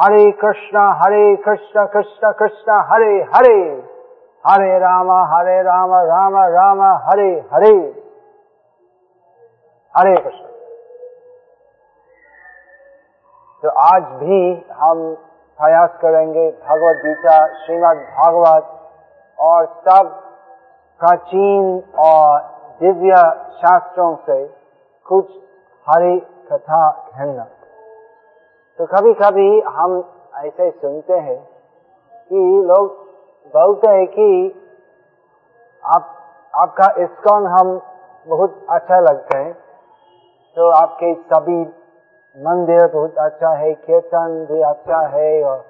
हरे कृष्णा, हरे कृष्ण कृष्ण कृष्ण, हरे हरे। हरे राम हरे राम राम राम, हरे हरे। हरे कृष्ण। तो आज भी हम प्रयास करेंगे भगवत गीता, श्रीमद् भागवत, और सब प्राचीन और दिव्य शास्त्रों से कुछ हरि कथा कहना। तो कभी कभी हम ऐसे सुनते हैं कि लोग बोलते हैं कि आप, आपका इस्कॉन हम बहुत अच्छा लगता है। तो आपके सभी मंदिर बहुत अच्छा है, कीर्तन भी अच्छा है और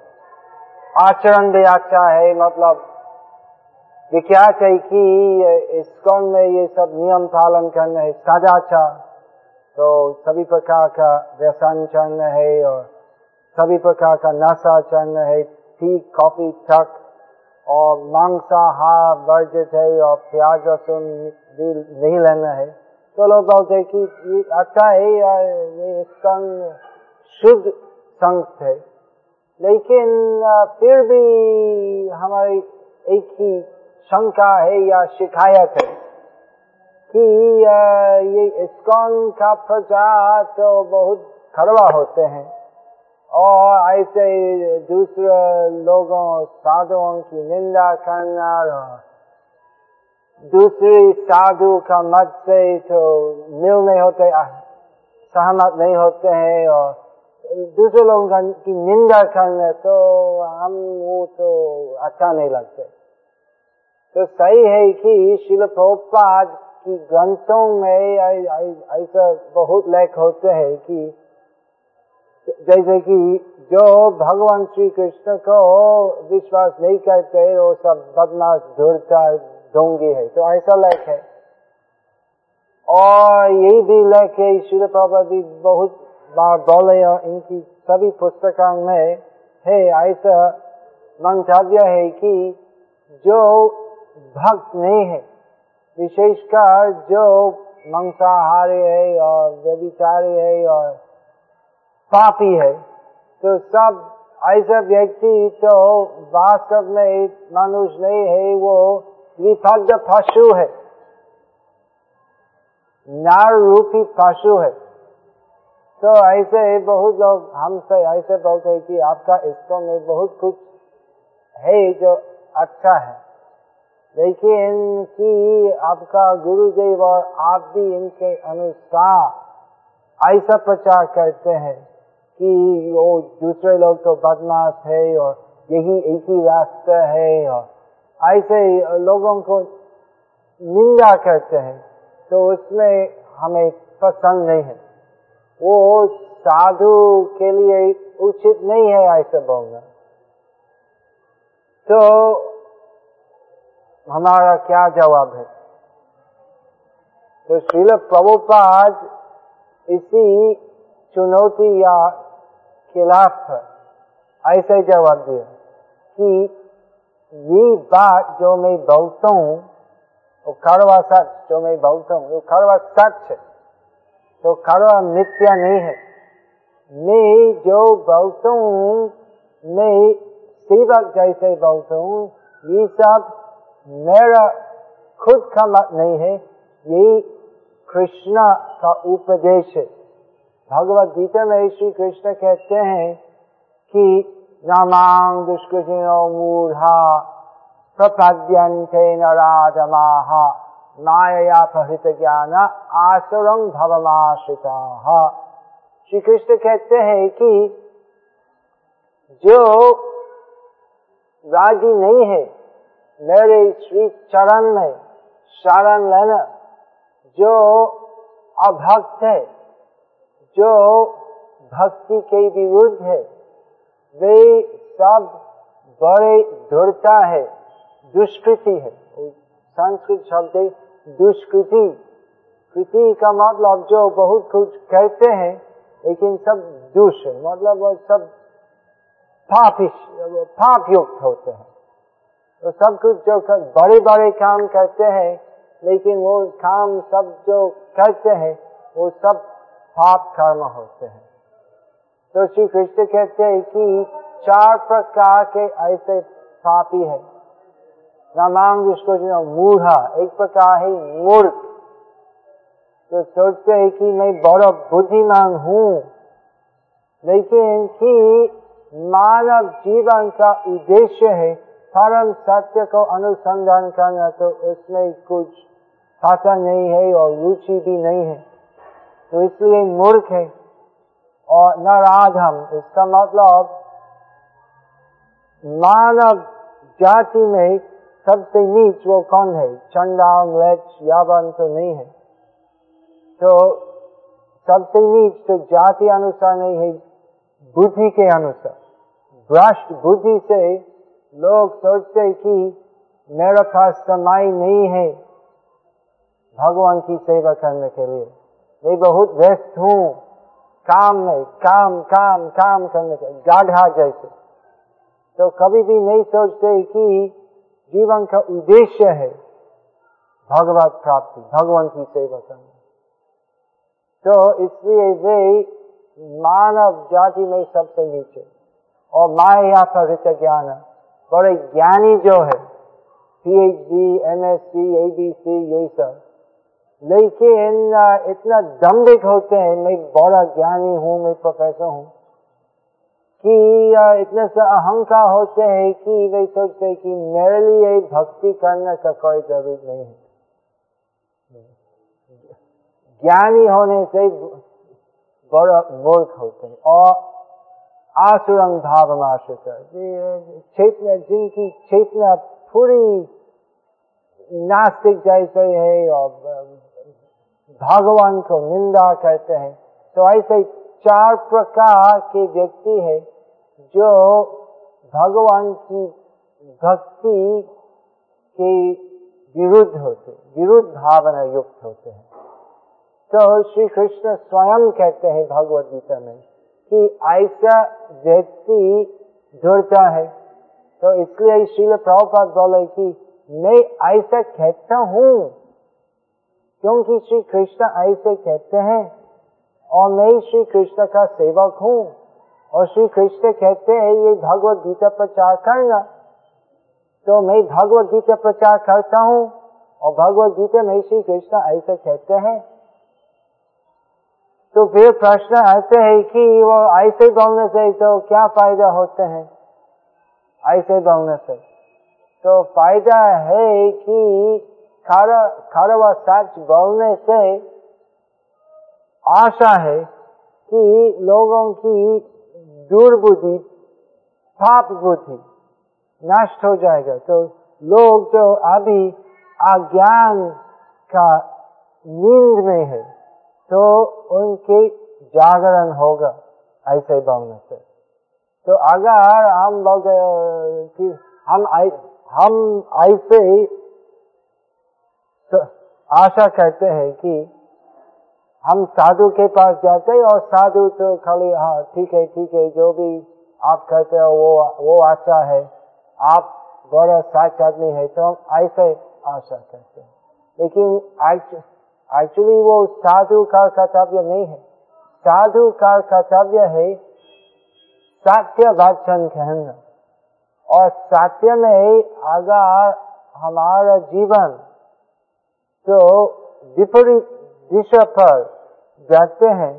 आचरण भी अच्छा है मतलब विख्यात है कि इस्कॉन में ये सब नियम पालन करना है साझा अच्छा तो सभी प्रकार का व्यसन चरण है और सभी प्रकार का नशा चरण है ठीक कॉफ़ी तक और मांसाहार वर्जित है और प्याज रसुन भी नहीं लेना है तो लोग बोलते कि ये अच्छा है या ये इसका शुद्ध संत है लेकिन फिर भी हमारी एक ही शंका है या शिकायत है कि ये इस्कॉन का प्रचार तो बहुत खड़वा होते हैं और ऐसे दूसरे लोगों, साधुओं की निंदा करना दूसरी साधु का मत से तो मिल नहीं होते, सहमत नहीं होते हैं और दूसरे लोगों की निंदा करने तो हम वो तो अच्छा नहीं लगते। तो सही है कि शिल की ग्रंथों में ऐसा बहुत लेख होते हैं कि जैसे कि जो भगवान श्री कृष्ण को विश्वास नहीं करते, वो सब बदमाश धुरता ढोंगे है। तो ऐसा लेख है। और यही भी लेख है शिल प्रभा भी बहुत बार बोले और इनकी सभी पुस्तकों में है। ऐसा मंतव्य है कि जो भक्त नहीं है, विशेषकर जो मंसाहारी है और व्यभिचारी है और पापी है। तो सब ऐसा व्यक्ति तो वास्तव में मनुष्य नहीं है, वो विपद पशु है। नार रूपी पशु है। तो ऐसे बहुत लोग हमसे ऐसे बोलते हैं कि आपका इसको में बहुत कुछ है जो अच्छा है। लेकिन कि आपका गुरुदेव और आप भी इनके अनुसार ऐसा प्रचार करते हैं। कि वो दूसरे लोग तो बदमाश है और यही एक ही रास्ता है और ऐसे लोगों को निंदा करते हैं तो उसमें हमें पसंद नहीं है। वो साधु के लिए उचित नहीं है ऐसा बोलना। तो हमारा क्या जवाब है? तो श्रील प्रभुपाद इसी चुनौती या खिलाफ ऐसे जवाब दिया कि ये बात जो मैं बोलता हूँ, वो कड़वा सच जो मैं बोलता हूँ, वो कड़वा सच है। तो कड़वा मिथ्या नहीं है। मैं जो बोलता हूँ, मैं सेवक जैसे बोलता हूँ, ये सब मेरा खुद का मत नहीं है। ये कृष्णा का उपदेश है। भगवत गीता में श्री कृष्ण कहते हैं कि नामांग दुष्कृतिनो मूढ़ा प्रपद्यन्ते नराधमाः मायया प्रहृत ज्ञान आसुरं भवमाश्रिता। श्री कृष्ण कहते हैं कि जो राज़ी नहीं है, मेरे श्री चरण में शरण लेना, जो अभक्त है जो भक्ति के विरुद्ध है वे सब बड़े धुरता है दुष्कृति है। संस्कृत शब्द दुष्कृति। कृति का मतलब जो बहुत कुछ कहते हैं लेकिन सब दुष है। मतलब वो सब पापिश पाप युक्त होते हैं। तो सब कुछ जो कर, बड़े बड़े काम करते हैं लेकिन वो काम सब जो करते हैं वो सब पाप कर्म होते हैं। तो श्री कृष्ण कहते हैं कि चार प्रकार के ऐसे पापी है। रामांग उसको जो मूढ़ा, एक प्रकार है मूर्ख। तो सोचते है कि मैं बड़ा बुद्धिमान हूँ, लेकिन कि मानव जीवन का उद्देश्य है परम सत्य को अनुसंधान करना तो उसमें कुछ पता नहीं है और रुचि भी नहीं है। तो इसलिए मूर्ख है और नराधम इसका मतलब मानव जाति में सबसे नीच वो कौन है? चंडाल म्लेच यावन तो नहीं है। तो सबसे नीच तो जाति अनुसार नहीं है, बुद्धि के अनुसार। भ्रष्ट बुद्धि से लोग सोचते कि मेरे पास समय नहीं है भगवान की सेवा करने के लिए। मैं बहुत व्यस्त हूँ। काम में काम काम काम करने के गाढ़ा जैसे। तो कभी भी नहीं सोचते कि जीवन का उद्देश्य है भगवत प्राप्ति, भगवान की सेवा करना। तो इसलिए वे मानव जाति में सबसे नीचे। और माया पर ज्ञान, बड़े ज्ञानी जो है P H D M PhD MSc ABC यही सब। लेकिन इतना दम्भिक होते हैं। मैं बड़ा ज्ञानी हूँ, मैं प्रोफेसर हूँ। कि इतने से अहंकार होते हैं कि वे सोचते हैं कि मेरे लिए भक्ति करने का कोई ज़रूरत नहीं है। ज्ञानी होने से बड़ा मूर्ख होते हैं। और आसुरंग भाव आश्रित चेतना, जिनकी चेतना पूरी नास्तिक जैसे है, और भगवान को निंदा करते हैं। तो ऐसे चार प्रकार के व्यक्ति है जो भगवान की भक्ति के विरुद्ध होते, विरुद्ध भावना युक्त होते हैं। तो श्री कृष्ण स्वयं कहते हैं भगवत गीता में कि ऐसा व्यक्ति जुड़ता है। तो इसलिए श्रील प्रभुपाद बोले कि मैं ऐसा कहता हूँ क्योंकि श्री कृष्ण ऐसे कहते हैं और मैं श्री कृष्ण का सेवक हूँ। और श्री कृष्ण कहते हैं, ये भगवत गीता प्रचार करना तो मैं भगवत गीता प्रचार करता हूँ और भगवत गीता में श्री कृष्ण ऐसे कहते हैं। तो फिर प्रश्न ऐसे है कि वो ऐसे बोलने से तो क्या फ़ायदा होते हैं? ऐसे बोलने से तो फ़ायदा है कि खर व सच बोलने से आशा है कि लोगों की दुर्बुद्धि पाप बुद्धि नष्ट हो जाएगा। तो लोग जो अभी अज्ञान का नींद में है तो उनके जागरण होगा, ऐसे बोलने से। तो अगर हम लोग हम हम ऐसे आशा करते हैं कि हम साधु के पास जाते हैं और साधु तो खाली हाँ ठीक है ठीक है, जो भी आप कहते हो, वो वो अच्छा है। आप बड़ा सच आदमी है तो हम ऐसे आशा करते हैं। लेकिन एक्चुअली वो साधु का कर्तव्य नहीं है। साधु का कर्तव्य है सत्य वचन कहना। और सत्य में अगर हमारा जीवन तो विपरीत दिशा पर जाते हैं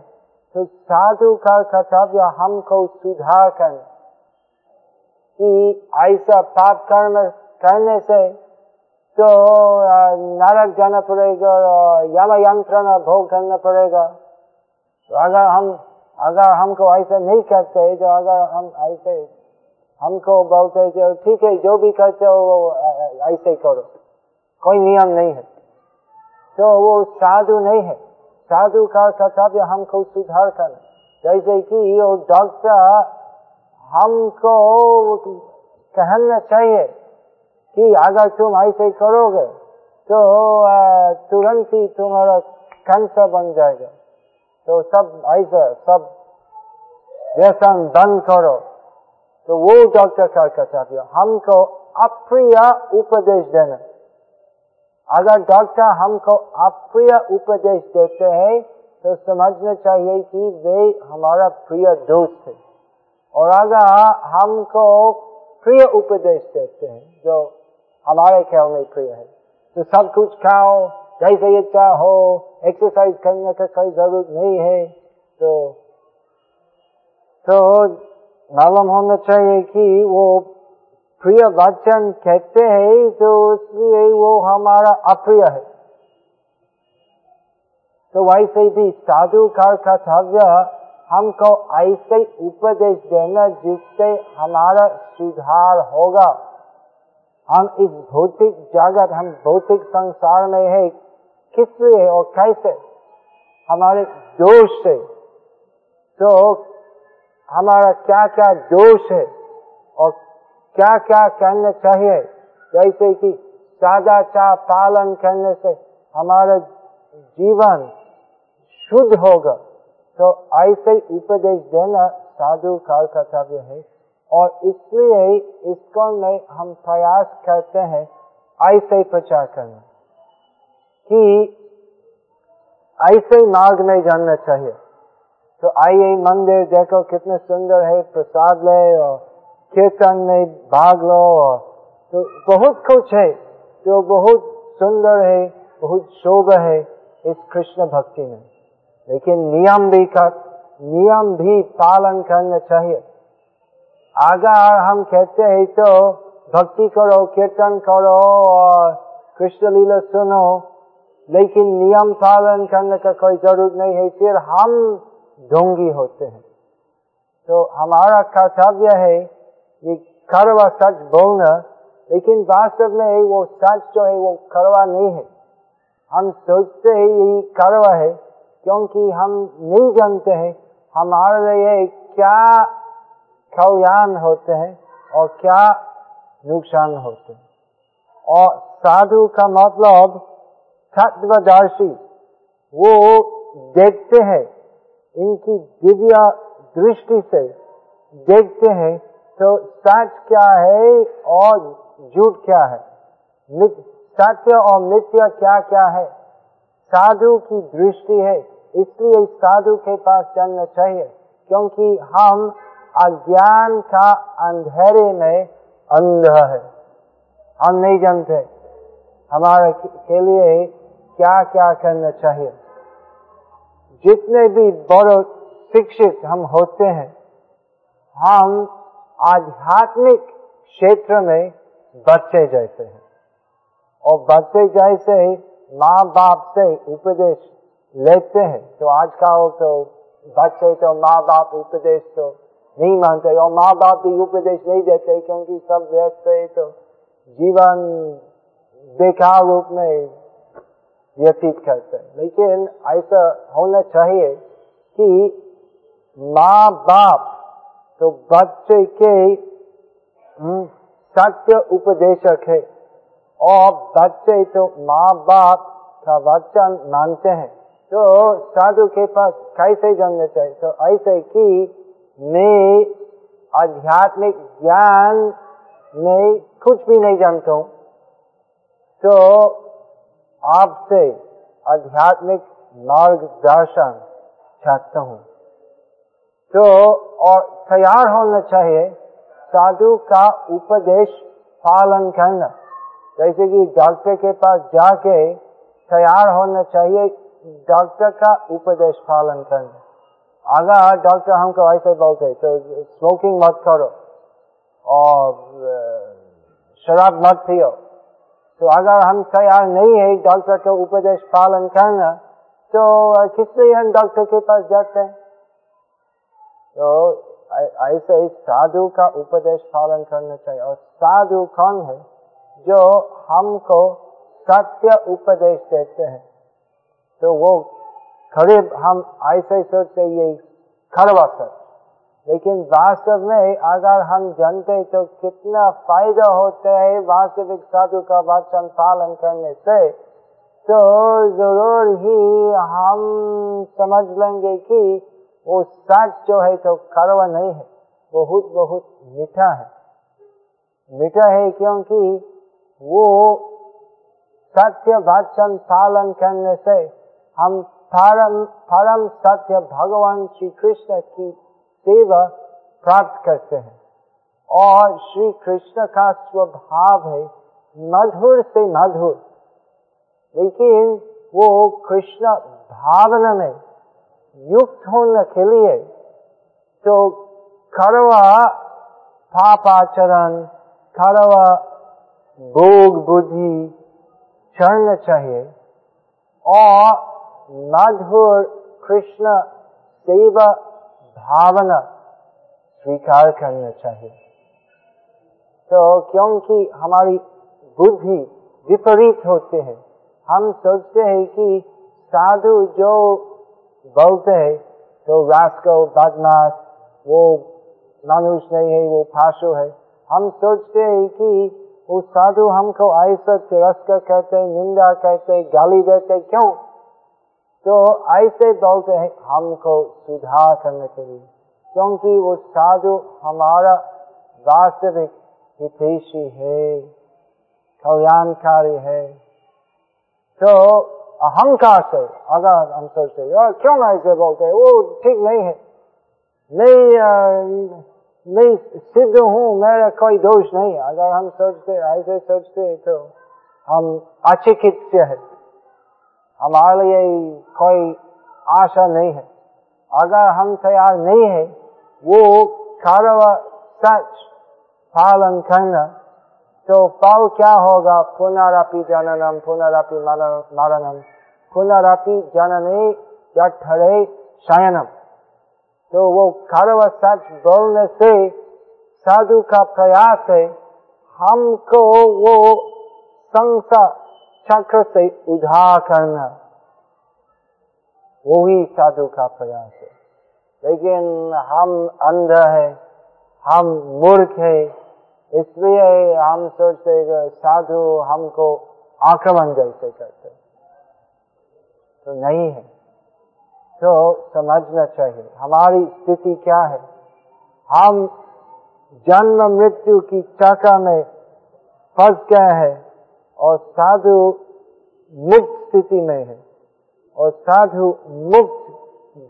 तो साधु का कर्तव्य हमको सुधार कर कि ऐसा पाप कर्म करने से तो नरक जाना पड़ेगा और यम यंत्रणा भोग करना पड़ेगा। तो अगर हम, अगर हमको ऐसा नहीं करते तो अगर हम ऐसे, हमको बोलते ठीक है, जो भी करते हो वो ऐसे करो। कोई नियम नहीं है। तो वो साधु नहीं है। साधु का कर्तव्य हमको सुधार करना। जैसे कि वो डॉक्टर हमको कहना चाहिए कि अगर तुम ऐसे करोगे तो तुरंत ही तुम्हारा कैंसर बन जाएगा। तो सब ऐसा, सब व्यसन बंद करो। तो वो डॉक्टर का कर्तव्य। हमको अप्रिय उपदेश देना। अगर डॉक्टर हमको अप्रिय उपदेश देते हैं तो समझना चाहिए कि वे हमारा प्रिय दोस्त है। और अगर हमको प्रिय उपदेश देते हैं, जो हमारे ख्याल में प्रिय है तो सब कुछ खाओ, जैसे इच्छा हो एक्सरसाइज करने का कोई ज़रूरत नहीं है तो तो मालूम होना चाहिए कि वो प्रिय वचन कहते हैं तो इसलिए वो हमारा अप्रिय है। तो वैसे भी साधु का कर्तव्य हमको ऐसे उपदेश देना जिससे हमारा सुधार होगा। हम इस भौतिक जगत, हम भौतिक संसार में है, किस लिए और कैसे? हमारे दोष से। तो हमारा क्या क्या दोष है और क्या क्या करना चाहिए? जैसे कि सदाचार पालन करने से हमारा जीवन शुद्ध होगा। तो ऐसे उपदेश देना साधु का कर्तव्य है। और इसलिए इसको में हम प्रयास करते हैं ऐसे प्रचार करना कि ऐसे मार्ग में जानना चाहिए। तो आइए मंदिर देखो, कितने सुंदर है, प्रसाद ले और कीर्तन में भाग लो और तो बहुत कुछ है जो बहुत सुंदर है, बहुत शोभ है इस कृष्ण भक्ति में। लेकिन नियम भी कर नियम भी पालन करना चाहिए। अगर हम कहते हैं तो भक्ति करो, कीर्तन करो और कृष्ण लीला सुनो, लेकिन नियम पालन करने का कोई ज़रूरत नहीं है, फिर हम ढोंगी होते हैं। तो हमारा कर्तव्य है ये करवा सच बोलना लेकिन वास्तव में है वो सच जो है वो करवा नहीं है हम सोचते हैं यही करवा है क्योंकि हम नहीं जानते हैं हमारे लिए क्या कल्याण होते हैं और क्या नुकसान होते हैं और साधु का मतलब तत्वदर्शी वो देखते हैं इनकी दिव्य दृष्टि से देखते हैं तो सच क्या है और झूठ क्या है? सत्य और मिथ्या क्या क्या है? साधु की दृष्टि है, इसलिए साधु के पास चलना चाहिए, क्योंकि हम अज्ञान का अंधेरे में अंध है। हम नहीं जानते हमारे के लिए क्या क्या करना चाहिए। जितने भी बड़े शिक्षित हम होते हैं, हम आध्यात्मिक क्षेत्र में बच्चे जैसे हैं। और बच्चे जैसे ही माँ बाप से उपदेश लेते हैं। तो आज का हो तो बच्चे तो माँ बाप उपदेश तो नहीं मानते और माँ बाप भी उपदेश नहीं देते क्योंकि सब व्यस्त है तो जीवन बेकार रूप में व्यतीत करते हैं। लेकिन ऐसा होना चाहिए कि माँ बाप तो बच्चे के सत्य उपदेशक है। और बच्चे तो माँ बाप का वचन मानते हैं। तो साधु के पास कैसे जानना चाहिए? तो ऐसे कि मैं आध्यात्मिक ज्ञान में कुछ भी नहीं जानता हूँ। तो आपसे आध्यात्मिक मार्गदर्शन चाहता हूँ। तो और तैयार होना चाहिए साधु का उपदेश पालन करना। जैसे कि डॉक्टर के पास जाके तैयार होना चाहिए डॉक्टर का उपदेश पालन करना। अगर डॉक्टर हमको ऐसे बोलते तो स्मोकिंग मत करो और शराब मत पियो। तो अगर हम तैयार नहीं है डॉक्टर का उपदेश पालन करना तो किस लिए हम डॉक्टर के पास जाते हैं? तो ऐसे साधु का उपदेश पालन करना चाहिए। और साधु कौन है जो हमको सत्य उपदेश देते हैं? तो वो करीब हम ऐसे सोचते ये खड़वा सच। लेकिन वास्तव में अगर हम जानते तो कितना फ़ायदा होता है वास्तविक साधु का वचन पालन करने से तो ज़रूर ही हम समझ लेंगे कि वो सच जो है तो कड़वा नहीं है, बहुत बहुत मीठा है। मीठा है क्योंकि वो सत्य वचन पालन करने से हम परम परम सत्य भगवान श्री कृष्ण की सेवा प्राप्त करते हैं। और श्री कृष्ण का स्वभाव है मधुर से मधुर, लेकिन वो कृष्ण भावना में युक्त होने के लिए तो करवा पापाचरण करवा भोग बुद्धि चढ़ना चाहिए और मधुर कृष्ण सेवा भावना स्वीकार करना चाहिए तो क्योंकि हमारी बुद्धि विपरीत होते हैं हम सोचते हैं कि साधु जो बोलते हैं तो रास्को बदमाश वो मनुष्य नहीं है, वो फाशो है। हम सोचते हैं कि वो साधु हमको ऐसा तिरस्कार कहते निंदा कहते गाली देते, क्यों? तो ऐसे बोलते हैं, हमको सुधार करने के लिए। क्योंकि वो साधु हमारा वास्तविक हितेशी है, कल्याणकारी है। तो अहंकार से अगर हम सोचते क्यों ऐसे बोलते वो ठीक नहीं है। नहीं नहीं, सिद्ध हूँ, मेरा कोई दोष नहीं। अगर हम सोचते, ऐसे सोचते तो हम अच्छे कित से है। हमारे लिए कोई आशा नहीं है। अगर हम तैयार नहीं है, वो कार्य सच पालन करना तो फल क्या होगा? पुनरअपि जननम पुनरअपि मरणम। पुनरअपि जनने जठरे शयनम। तो वो कर्व सच बोलने से, साधु का प्रयास है, हमको वो संसार चक्र से उधार करना। वो ही साधु का प्रयास है। लेकिन हम अंध है, हम मूर्ख है इसलिए हम सोचते साधु हमको आक्रमण जैसे करते तो नहीं है। तो समझना चाहिए, हमारी स्थिति क्या है? हम जन्म मृत्यु की चक्र में फंस गए हैं और साधु मुक्त स्थिति में है और साधु मुक्त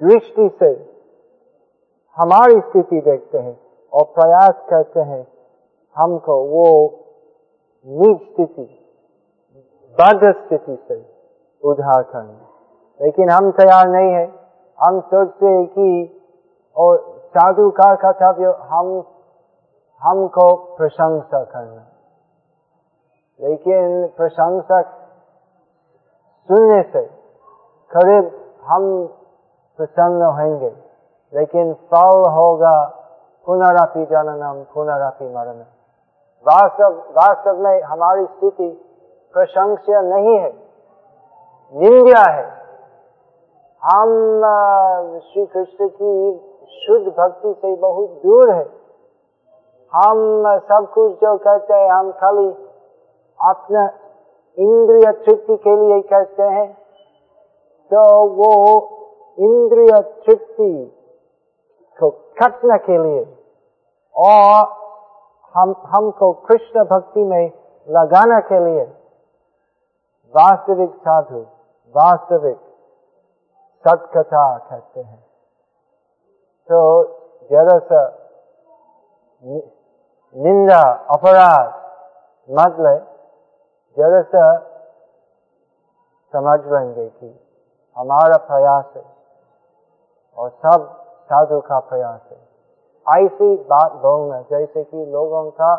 दृष्टि से हमारी स्थिति देखते हैं और प्रयास करते हैं हमको वो नीच स्थिति, बद्ध स्थिति से उधार करना लेकिन हम तैयार नहीं है। हम सोचते हैं कि, और साधु का कर्तव्य हम, हमको प्रशंसा करना लेकिन प्रशंसक सुनने से करीब हम प्रसन्न होंगे। लेकिन फल होगा पुनरापि जननम पुनरापि मरण। वास्तव वास्तव में हमारी स्थिति प्रशंसा नहीं है निंदा है। हम श्री कृष्ण की शुद्ध भक्ति से बहुत दूर है। हम सब कुछ जो कहते हैं, हम खाली अपना इंद्रिय तृप्ति के लिए कहते हैं। तो वो इंद्रिय तृप्ति को कटने के लिए और हम, हमको कृष्ण भक्ति में लगाने के लिए वास्तविक साधु, वास्तविक सत्कथा कहते हैं। तो जरा सा निंदा, अपराध मतलब जरा सा समझ लेंगे कि हमारा प्रयास है और सब साधु का प्रयास है। ऐसी बात बोलना, जैसे कि लोगों का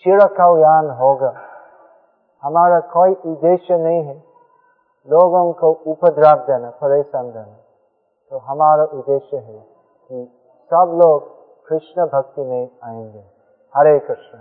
चिर कल्याण होगा। हमारा कोई उद्देश्य नहीं है लोगों को उपद्रव देना, परेशान देना। तो हमारा उद्देश्य है कि सब लोग कृष्ण भक्ति में आएँगे। हरे कृष्ण।